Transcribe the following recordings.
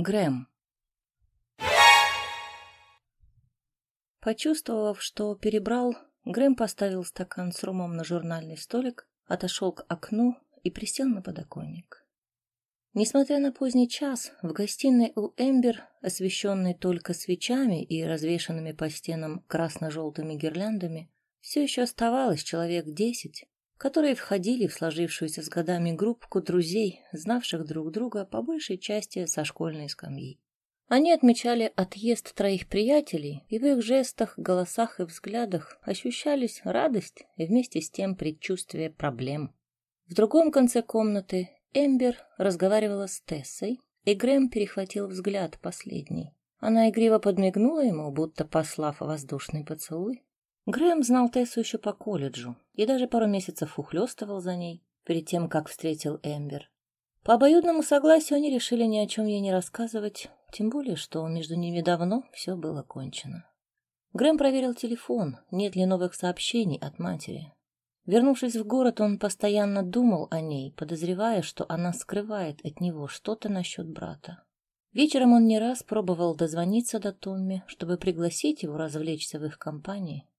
Грэм. Почувствовав, что перебрал, Грэм поставил стакан с румом на журнальный столик, отошел к окну и присел на подоконник. Несмотря на поздний час, в гостиной у Эмбер, освещенной только свечами и развешанными по стенам красно-желтыми гирляндами, все еще оставалось человек десять, которые входили в сложившуюся с годами группку друзей, знавших друг друга по большей части со школьной скамьи. Они отмечали отъезд троих приятелей, и в их жестах, голосах и взглядах ощущались радость и вместе с тем предчувствие проблем. В другом конце комнаты Эмбер разговаривала с Тессой, и Грэм перехватил взгляд последней. Она игриво подмигнула ему, будто послав воздушный поцелуй, Грэм знал Тессу еще по колледжу и даже пару месяцев ухлёстывал за ней перед тем, как встретил Эмбер. По обоюдному согласию они решили ни о чем ей не рассказывать, тем более, что между ними давно все было кончено. Грэм проверил телефон, нет ли новых сообщений от матери. Вернувшись в город, он постоянно думал о ней, подозревая, что она скрывает от него что-то насчет брата. Вечером он не раз пробовал дозвониться до Томми, чтобы пригласить его развлечься в их компании,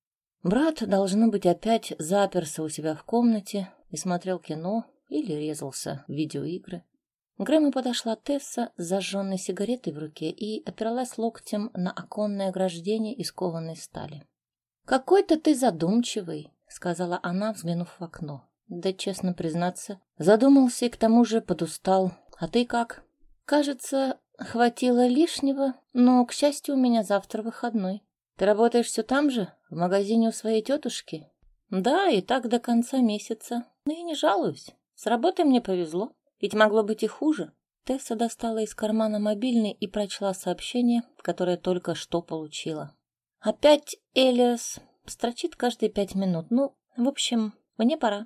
Брат, должно быть, опять заперся у себя в комнате и смотрел кино или резался в видеоигры. К Грэму подошла Тесса с зажженной сигаретой в руке и опиралась локтем на оконное ограждение из кованой стали. «Какой-то ты задумчивый», — сказала она, взглянув в окно. «Да, честно признаться, задумался и к тому же подустал. А ты как?» «Кажется, хватило лишнего, но, к счастью, у меня завтра выходной». Ты работаешь все там же, в магазине у своей тетушки? Да, и так до конца месяца. Но я не жалуюсь. С работой мне повезло, ведь могло быть и хуже. Тесса достала из кармана мобильный и прочла сообщение, которое только что получила. Опять Элиас строчит каждые пять минут. Ну, в общем, мне пора.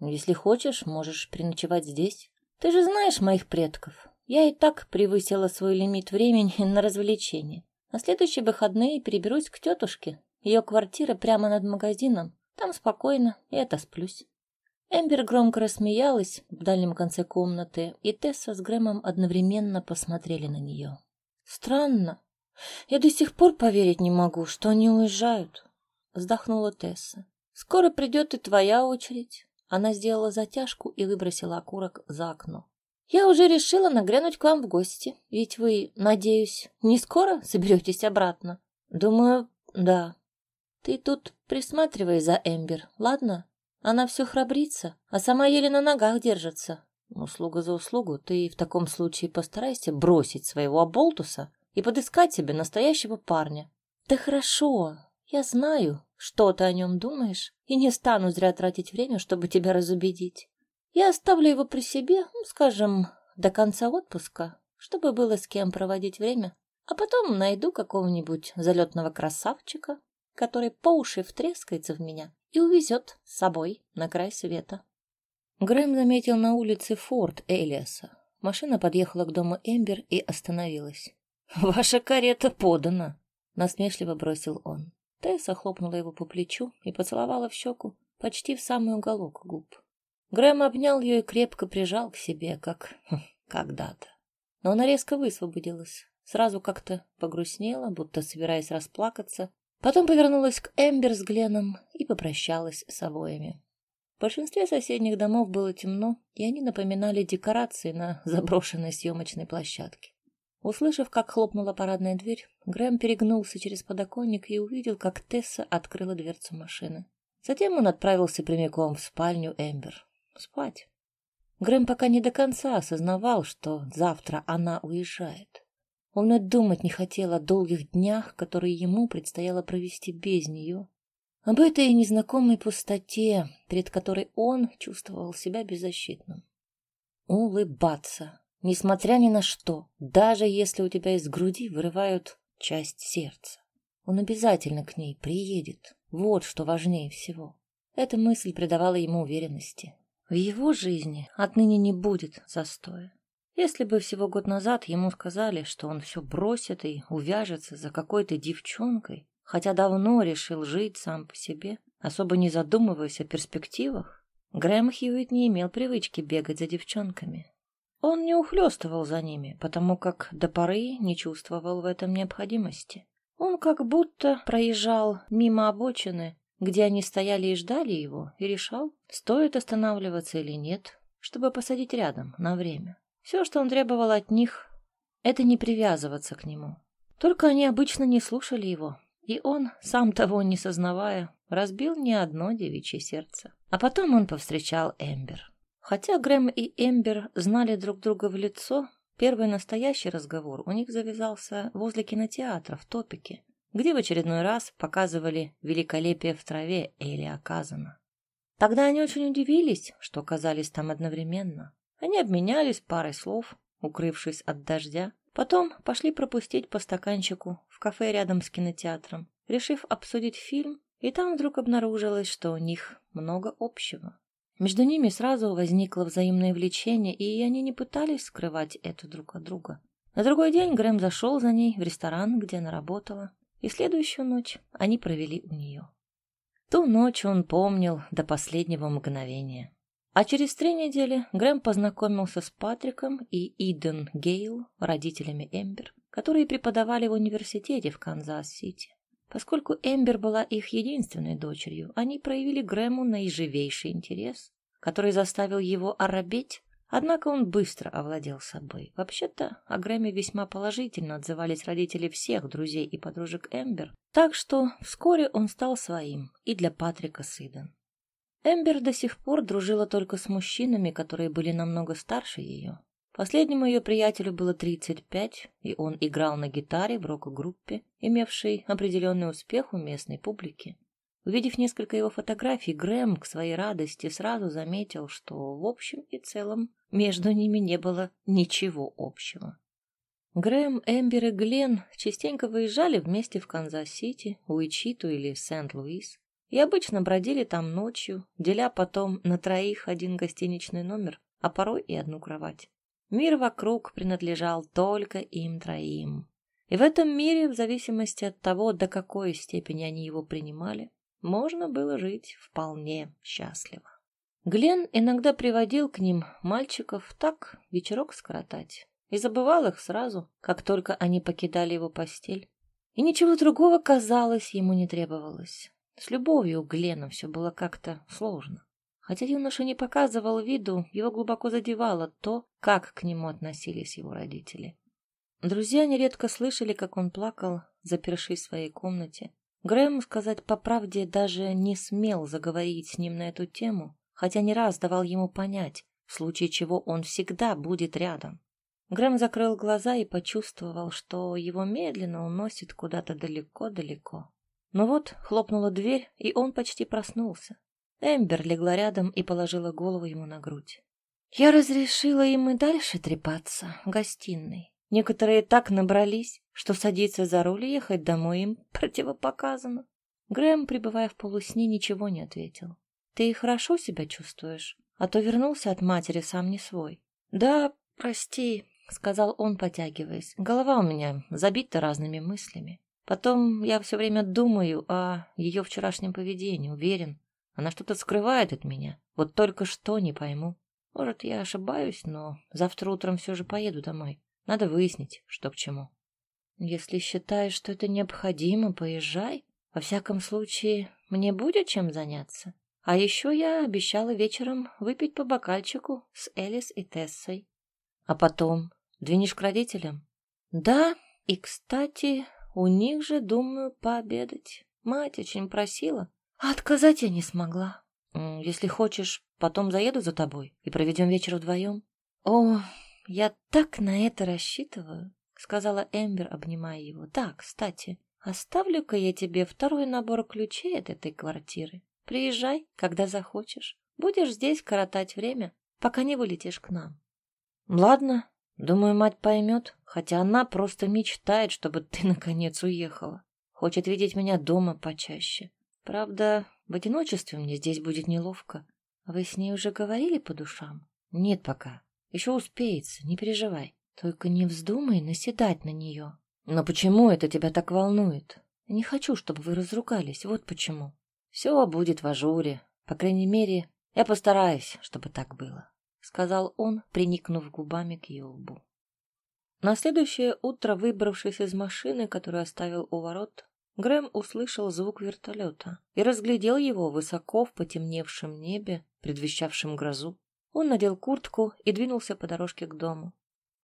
Если хочешь, можешь переночевать здесь. Ты же знаешь моих предков. Я и так превысила свой лимит времени на развлечения. На следующие выходные переберусь к тетушке. Ее квартира прямо над магазином. Там спокойно, и это сплюсь. Эмбер громко рассмеялась в дальнем конце комнаты, и Тесса с Грэмом одновременно посмотрели на нее. «Странно. Я до сих пор поверить не могу, что они уезжают», — вздохнула Тесса. «Скоро придет и твоя очередь». Она сделала затяжку и выбросила окурок за окно. Я уже решила нагрянуть к вам в гости, ведь вы, надеюсь, не скоро соберетесь обратно? Думаю, да. Ты тут присматривай за Эмбер, ладно? Она все храбрится, а сама еле на ногах держится. Услуга за услугу, ты в таком случае постарайся бросить своего оболтуса и подыскать себе настоящего парня. Да хорошо, я знаю, что ты о нем думаешь, и не стану зря тратить время, чтобы тебя разубедить. Я оставлю его при себе, ну, скажем, до конца отпуска, чтобы было с кем проводить время, а потом найду какого-нибудь залетного красавчика, который по уши втрескается в меня и увезет с собой на край света. Грэм заметил на улице форт Элиаса. Машина подъехала к дому Эмбер и остановилась. «Ваша карета подана!» — насмешливо бросил он. Тесса хлопнула его по плечу и поцеловала в щеку почти в самый уголок губ. Грэм обнял ее и крепко прижал к себе, как когда-то. Но она резко высвободилась, сразу как-то погрустнела, будто собираясь расплакаться, потом повернулась к Эмбер с Гленом и попрощалась с обоями. В большинстве соседних домов было темно, и они напоминали декорации на заброшенной съемочной площадке. Услышав, как хлопнула парадная дверь, Грэм перегнулся через подоконник и увидел, как Тесса открыла дверцу машины. Затем он отправился прямиком в спальню Эмбер спать. Грэм пока не до конца осознавал, что завтра она уезжает. Он и думать не хотел о долгих днях, которые ему предстояло провести без нее. Об этой незнакомой пустоте, перед которой он чувствовал себя беззащитным. Улыбаться, несмотря ни на что, даже если у тебя из груди вырывают часть сердца. Он обязательно к ней приедет. Вот что важнее всего. Эта мысль придавала ему уверенности. В его жизни отныне не будет застоя. Если бы всего год назад ему сказали, что он все бросит и увяжется за какой-то девчонкой, хотя давно решил жить сам по себе, особо не задумываясь о перспективах, Грэм Хьюитт не имел привычки бегать за девчонками. Он не ухлёстывал за ними, потому как до поры не чувствовал в этом необходимости. Он как будто проезжал мимо обочины, где они стояли и ждали его, и решал, стоит останавливаться или нет, чтобы посадить рядом на время. Все, что он требовал от них, это не привязываться к нему. Только они обычно не слушали его, и он, сам того не сознавая, разбил не одно девичье сердце. А потом он повстречал Эмбер. Хотя Грэм и Эмбер знали друг друга в лицо, первый настоящий разговор у них завязался возле кинотеатра в Топике, где в очередной раз показывали великолепие в траве Эли Оказана. Тогда они очень удивились, что оказались там одновременно. Они обменялись парой слов, укрывшись от дождя, потом пошли пропустить по стаканчику в кафе рядом с кинотеатром, решив обсудить фильм, и там вдруг обнаружилось, что у них много общего. Между ними сразу возникло взаимное влечение, и они не пытались скрывать это друг от друга. На другой день Грэм зашел за ней в ресторан, где она работала, и следующую ночь они провели у нее. Ту ночь он помнил до последнего мгновения. А через три недели Грэм познакомился с Патриком и Иден Гейл, родителями Эмбер, которые преподавали в университете в Канзас-Сити. Поскольку Эмбер была их единственной дочерью, они проявили Грэму наиживейший интерес, который заставил его оробеть Однако он быстро овладел собой. Вообще-то о Грэме весьма положительно отзывались родители всех друзей и подружек Эмбер, так что вскоре он стал своим и для Патрика Сиден. Эмбер до сих пор дружила только с мужчинами, которые были намного старше ее. Последнему ее приятелю было 35, и он играл на гитаре в рок-группе, имевшей определенный успех у местной публики. Увидев несколько его фотографий, Грэм к своей радости сразу заметил, что в общем и целом между ними не было ничего общего. Грэм, Эмбер и Глен частенько выезжали вместе в Канзас-Сити, Уичиту или Сент-Луис и обычно бродили там ночью, деля потом на троих один гостиничный номер, а порой и одну кровать. Мир вокруг принадлежал только им троим. И в этом мире, в зависимости от того, до какой степени они его принимали, можно было жить вполне счастливо. Глен иногда приводил к ним мальчиков так вечерок скоротать и забывал их сразу, как только они покидали его постель. И ничего другого, казалось, ему не требовалось. С любовью у Глена все было как-то сложно. Хотя юноша не показывал виду, его глубоко задевало то, как к нему относились его родители. Друзья нередко слышали, как он плакал, запершись в своей комнате, Грэм, сказать по правде, даже не смел заговорить с ним на эту тему, хотя не раз давал ему понять, в случае чего он всегда будет рядом. Грэм закрыл глаза и почувствовал, что его медленно уносит куда-то далеко-далеко. Но вот хлопнула дверь, и он почти проснулся. Эмбер легла рядом и положила голову ему на грудь. Я разрешила им и дальше трепаться в гостиной. Некоторые так набрались, что садиться за руль и ехать домой им противопоказано. Грэм, пребывая в полусне, ничего не ответил. «Ты хорошо себя чувствуешь? А то вернулся от матери сам не свой». «Да, прости», — сказал он, потягиваясь. «Голова у меня забита разными мыслями. Потом я все время думаю о ее вчерашнем поведении, уверен. Она что-то скрывает от меня. Вот только что не пойму. Может, я ошибаюсь, но завтра утром все же поеду домой. Надо выяснить, что к чему». Если считаешь, что это необходимо, поезжай. Во всяком случае, мне будет чем заняться. А еще я обещала вечером выпить по бокальчику с Элис и Тессой. А потом двинешь к родителям? Да, и, кстати, у них же, думаю, пообедать. Мать очень просила, а отказать я не смогла. Если хочешь, потом заеду за тобой и проведем вечер вдвоем. О, я так на это рассчитываю сказала Эмбер, обнимая его. Да, кстати, оставлю-ка я тебе второй набор ключей от этой квартиры. Приезжай, когда захочешь. Будешь здесь коротать время, пока не вылетишь к нам. Ладно, думаю, мать поймет, хотя она просто мечтает, чтобы ты наконец уехала. Хочет видеть меня дома почаще. Правда, в одиночестве мне здесь будет неловко. Вы с ней уже говорили по душам? Нет пока. Еще успеется, не переживай. Только не вздумай наседать на нее. Но почему это тебя так волнует? Не хочу, чтобы вы разругались, вот почему. Все будет в ажуре. По крайней мере, я постараюсь, чтобы так было. сказал он, приникнув губами к ее лбу. На следующее утро, выбравшись из машины, которую оставил у ворот, Грэм услышал звук вертолета и разглядел его высоко в потемневшем небе, предвещавшем грозу. Он надел куртку и двинулся по дорожке к дому.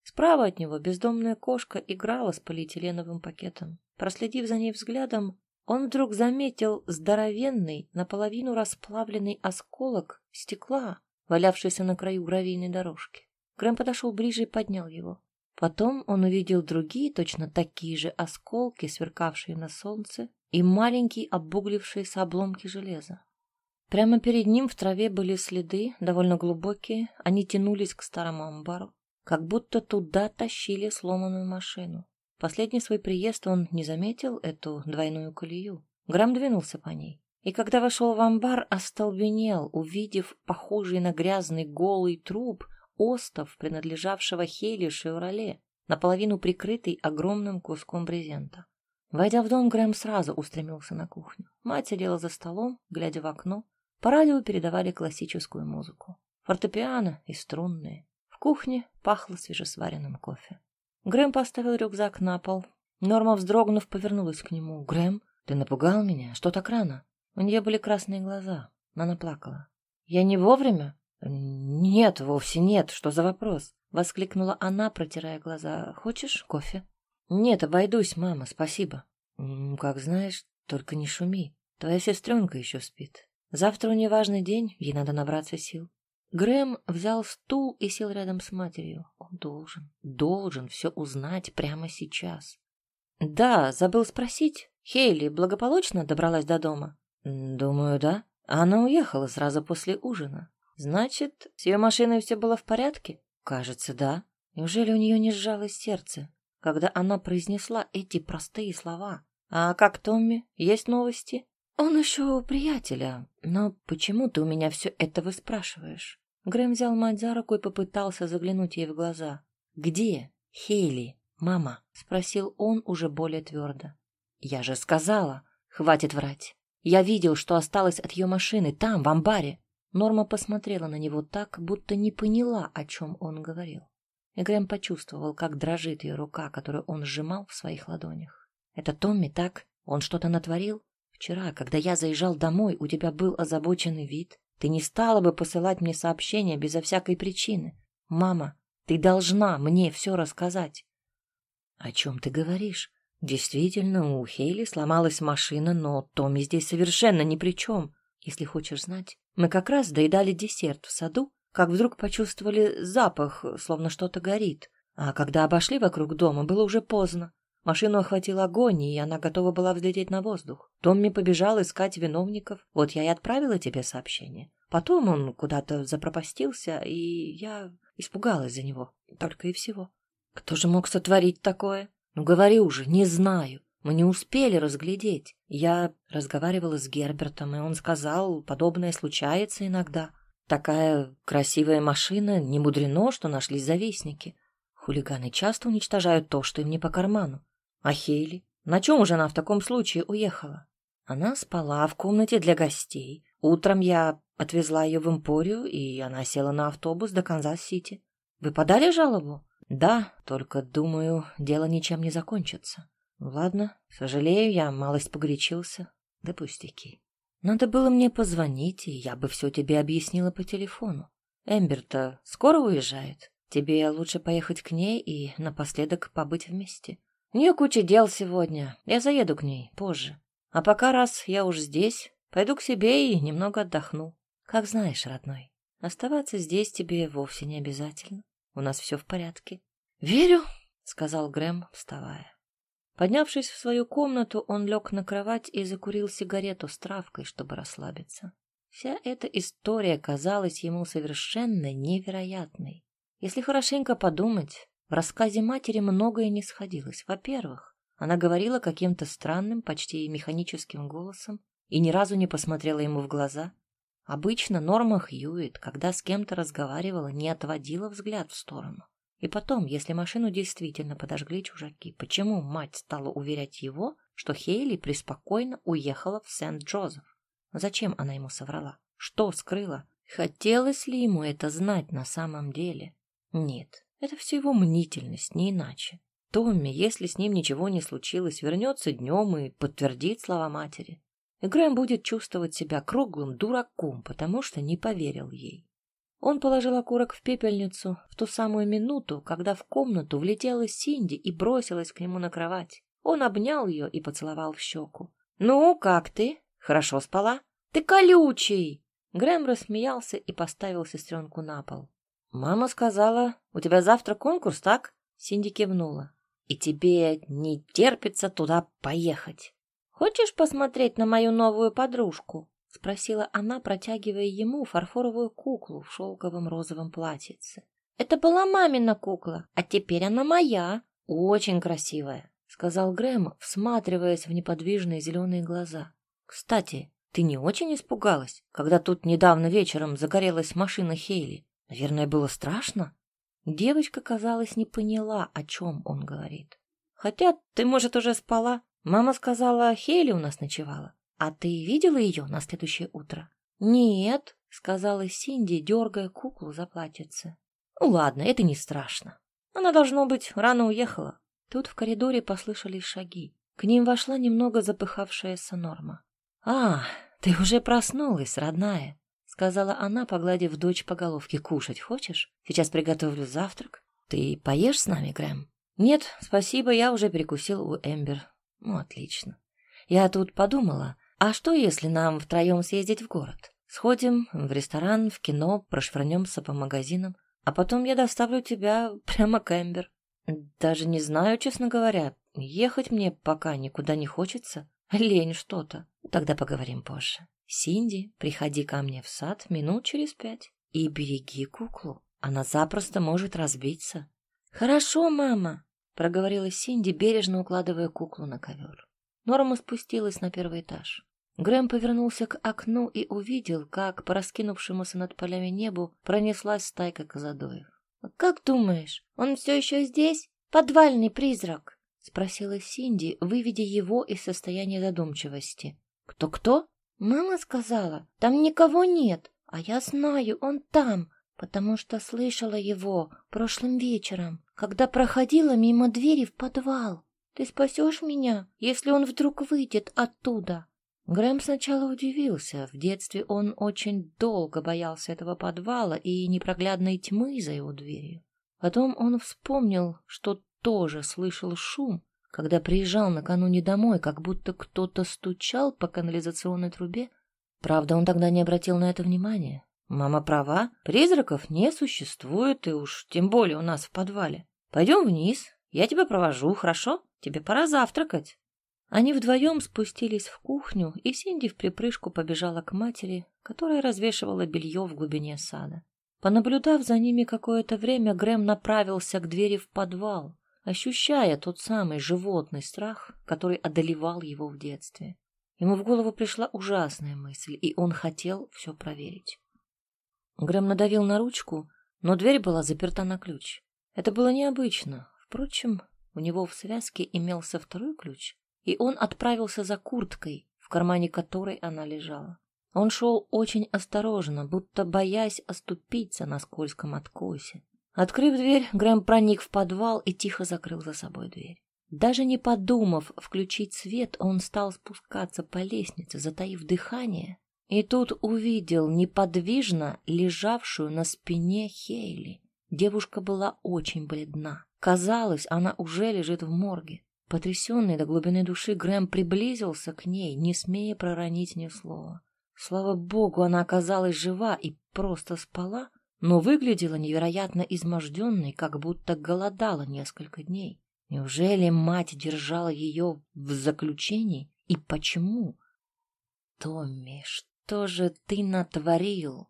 Справа от него бездомная кошка играла с полиэтиленовым пакетом. Проследив за ней взглядом, он вдруг заметил здоровенный, наполовину расплавленный осколок стекла, валявшийся на краю гравийной дорожки. Грэм подошел ближе и поднял его. Потом он увидел другие, точно такие же осколки, сверкавшие на солнце, и маленькие обуглившиеся обломки железа. Прямо перед ним в траве были следы, довольно глубокие, они тянулись к старому амбару, как будто туда тащили сломанную машину. Последний свой приезд он не заметил эту двойную колею. Грамм двинулся по ней. И когда вошел в амбар, остолбенел, увидев похожий на грязный голый труп остов, принадлежавшего Хейли Шевроле, наполовину прикрытый огромным куском брезента. Войдя в дом, Грэм сразу устремился на кухню. Мать сидела за столом, глядя в окно. По радио передавали классическую музыку. Фортепиано и струнные. Кухне пахло свежесваренным кофе. Грэм поставил рюкзак на пол. Норма, вздрогнув, повернулась к нему. «Грэм, ты напугал меня? Что так рано?» У нее были красные глаза. Она плакала. «Я не вовремя?» «Нет, вовсе нет. Что за вопрос?» — воскликнула она, протирая глаза. «Хочешь кофе?» «Нет, обойдусь, мама, спасибо». «Как знаешь, только не шуми. Твоя сестренка еще спит. Завтра у нее важный день, ей надо набраться сил». Грэм взял стул и сел рядом с матерью. Он должен, должен все узнать прямо сейчас. «Да, забыл спросить. Хейли благополучно добралась до дома?» «Думаю, да. Она уехала сразу после ужина. Значит, с ее машиной все было в порядке? Кажется, да. Неужели у нее не сжалось сердце, когда она произнесла эти простые слова? А как Томми? Есть новости? Он еще у приятеля. Но почему ты у меня все это выспрашиваешь? Грэм взял мать за руку и попытался заглянуть ей в глаза. «Где? Хейли? Мама?» — спросил он уже более твердо. «Я же сказала. Хватит врать. Я видел, что осталось от ее машины там, в амбаре. Норма посмотрела на него так, будто не поняла, о чем он говорил. И Грэм почувствовал, как дрожит ее рука, которую он сжимал в своих ладонях. «Это Томми, так? Он что-то натворил? Вчера, когда я заезжал домой, у тебя был озабоченный вид. Ты не стала бы посылать мне сообщения безо всякой причины. Мама, ты должна мне все рассказать». «О чем ты говоришь? Действительно, у Хейли сломалась машина, но Томми здесь совершенно ни при чем. Если хочешь знать, мы как раз доедали десерт в саду, как вдруг почувствовали запах, словно что-то горит. А когда обошли вокруг дома, было уже поздно. Машину охватил огонь, и она готова была взлететь на воздух. Томми побежал искать виновников. Вот я и отправила тебе сообщение. Потом он куда-то запропастился, и я испугалась за него. Только и всего. Кто же мог сотворить такое? Ну, говори уже, не знаю. Мы не успели разглядеть. Я разговаривала с Гербертом, и он сказал, подобное случается иногда. Такая красивая машина, не мудрено, что нашлись завистники. Хулиганы часто уничтожают то, что им не по карману. А Хейли? На чем же она в таком случае уехала? Она спала в комнате для гостей. Утром я отвезла ее в Эмпорию, и она села на автобус до Канзас-Сити. Вы подали жалобу? Да, только, думаю, дело ничем не закончится. Ладно, сожалею, я малость погорячился. Да пустяки. Надо было мне позвонить, и я бы все тебе объяснила по телефону. Эмберта скоро уезжает. Тебе лучше поехать к ней и напоследок побыть вместе. У нее куча дел сегодня. Я заеду к ней позже. А пока раз я уж здесь, пойду к себе и немного отдохну. Как знаешь, родной, оставаться здесь тебе вовсе не обязательно. У нас все в порядке. Верю, сказал Грэм, вставая. Поднявшись в свою комнату, он лег на кровать и закурил сигарету с травкой, чтобы расслабиться. Вся эта история казалась ему совершенно невероятной. Если хорошенько подумать, в рассказе матери многое не сходилось. Во-первых, она говорила каким-то странным, почти механическим голосом и ни разу не посмотрела ему в глаза. Обычно Норма Хьюит, когда с кем-то разговаривала, не отводила взгляд в сторону. И потом, если машину действительно подожгли чужаки, почему мать стала уверять его, что Хейли преспокойно уехала в Сент-Джозеф? Зачем она ему соврала? Что скрыла? Хотелось ли ему это знать на самом деле? Нет, это все его мнительность, не иначе. Томми, если с ним ничего не случилось, вернется днем и подтвердит слова матери. И Грэм будет чувствовать себя круглым дураком, потому что не поверил ей. Он положил окурок в пепельницу в ту самую минуту, когда в комнату влетела Синди и бросилась к нему на кровать. Он обнял ее и поцеловал в щеку. «Ну, как ты? Хорошо спала?» «Ты колючий!» Грэм рассмеялся и поставил сестренку на пол. «Мама сказала, у тебя завтра конкурс, так?» Синди кивнула. «И тебе не терпится туда поехать. Хочешь посмотреть на мою новую подружку?» Спросила она, протягивая ему фарфоровую куклу в шелковом розовом платьице. «Это была мамина кукла, а теперь она моя. Очень красивая», — сказал Грэм, всматриваясь в неподвижные зеленые глаза. «Кстати, ты не очень испугалась, когда тут недавно вечером загорелась машина Хейли? Наверное, было страшно? Девочка, казалось, не поняла, о чем он говорит. Хотя ты, может, уже спала. Мама сказала, Хейли у нас ночевала. А ты видела ее на следующее утро? Нет, сказала Синди, дергая куклу за платьице. Ну ладно, это не страшно. Она, должно быть, рано уехала. Тут в коридоре послышались шаги. К ним вошла немного запыхавшаяся Норма. «А, ты уже проснулась, родная», — сказала она, погладив дочь по головке. «Кушать хочешь? Сейчас приготовлю завтрак. Ты поешь с нами, Грэм?» «Нет, спасибо, я уже перекусил у Эмбер». «Ну, отлично. Я тут подумала, а что, если нам втроем съездить в город? Сходим в ресторан, в кино, прошвырнемся по магазинам, а потом я доставлю тебя прямо к Эмбер. Даже не знаю, честно говоря, ехать мне пока никуда не хочется. Лень что-то. Тогда поговорим позже. Синди, приходи ко мне в сад минут через пять и береги куклу. Она запросто может разбиться. Хорошо, мама, проговорила Синди, бережно укладывая куклу на ковер. Норма спустилась на первый этаж. Грэм повернулся к окну и увидел, как по раскинувшемуся над полями небу пронеслась стайка казадоев. «Как думаешь, он все еще здесь? Подвальный призрак?» — спросила Синди, выведя его из состояния задумчивости. «Кто-кто?» «Мама сказала, там никого нет, а я знаю, он там, потому что слышала его прошлым вечером, когда проходила мимо двери в подвал. Ты спасешь меня, если он вдруг выйдет оттуда?» Грэм сначала удивился. В детстве он очень долго боялся этого подвала и непроглядной тьмы за его дверью. Потом он вспомнил, что тоже слышал шум, когда приезжал накануне домой, как будто кто-то стучал по канализационной трубе. Правда, он тогда не обратил на это внимания. Мама права, призраков не существует, и уж тем более у нас в подвале. Пойдем вниз, я тебя провожу, хорошо? Тебе пора завтракать. Они вдвоем спустились в кухню, и Синди в припрыжку побежала к матери, которая развешивала белье в глубине сада. Понаблюдав за ними какое-то время, Грэм направился к двери в подвал, ощущая тот самый животный страх, который одолевал его в детстве. Ему в голову пришла ужасная мысль, и он хотел все проверить. Грэм надавил на ручку, но дверь была заперта на ключ. Это было необычно. Впрочем, у него в связке имелся второй ключ, и он отправился за курткой, в кармане которой она лежала. Он шел очень осторожно, будто боясь оступиться на скользком откосе. Открыв дверь, Грэм проник в подвал и тихо закрыл за собой дверь. Даже не подумав включить свет, он стал спускаться по лестнице, затаив дыхание, и тут увидел неподвижно лежавшую на спине Хейли. Девушка была очень бледна. Казалось, она уже лежит в морге. Потрясенный до глубины души, Грэм приблизился к ней, не смея проронить ни слова. Слава богу, она оказалась жива и просто спала, но выглядела невероятно изможденной, как будто голодала несколько дней. Неужели мать держала ее в заключении? И почему? Томми, что же ты натворил?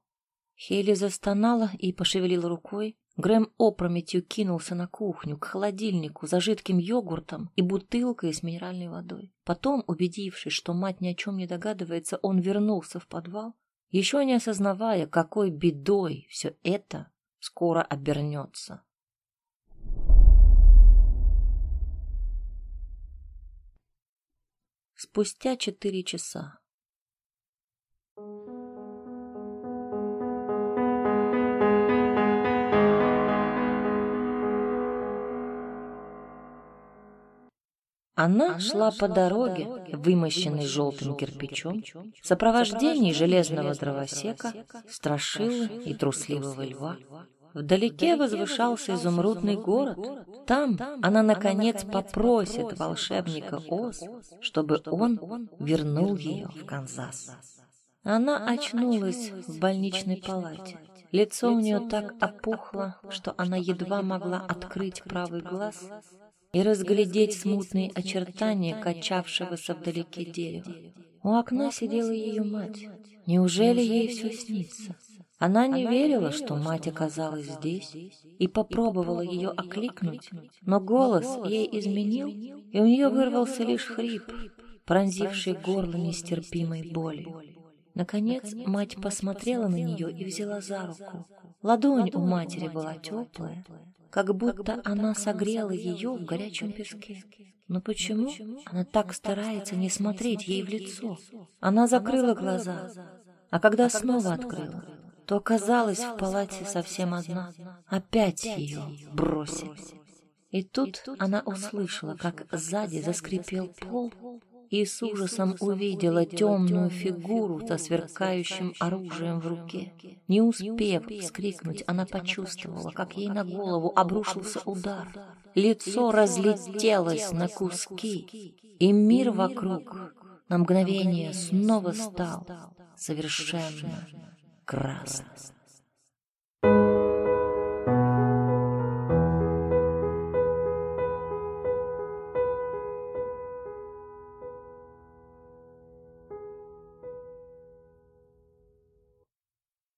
Хейли застонала и пошевелила рукой, Грэм опрометью кинулся на кухню, к холодильнику за жидким йогуртом и бутылкой с минеральной водой. Потом, убедившись, что мать ни о чем не догадывается, он вернулся в подвал, еще не осознавая, какой бедой все это скоро обернется. Спустя четыре часа Она шла по дороге, вымощенной желтым кирпичом, в сопровождении железного дровосека, страшилы и трусливого льва. Вдалеке возвышался изумрудный город. Там она, наконец, попросит волшебника Оз, чтобы он вернул ее в Канзас. Она очнулась в больничной палате. Лицо у нее так опухло, что она едва могла открыть правый глаз и разглядеть смутные очертания качавшегося вдалеке дерева. У окна сидела ее мать. Неужели ей все снится? Она не верила, что мать оказалась здесь, и попробовала ее окликнуть, но голос ей изменил, и у нее вырвался лишь хрип, пронзивший горло нестерпимой боли. Наконец мать посмотрела на нее и взяла за руку. Ладонь у матери была теплая, как будто она согрела ее в горячем песке. Но почему она так старается не смотреть ей в лицо? Она закрыла глаза, а когда снова открыла, то оказалась в палате совсем одна. Опять ее бросили. И тут она услышала, как сзади заскрипел пол, и с ужасом увидела темную фигуру со сверкающим оружием в руке. Не успев вскрикнуть, она почувствовала, как ей на голову обрушился удар. Лицо разлетелось на куски, и мир вокруг на мгновение снова стал совершенно красным.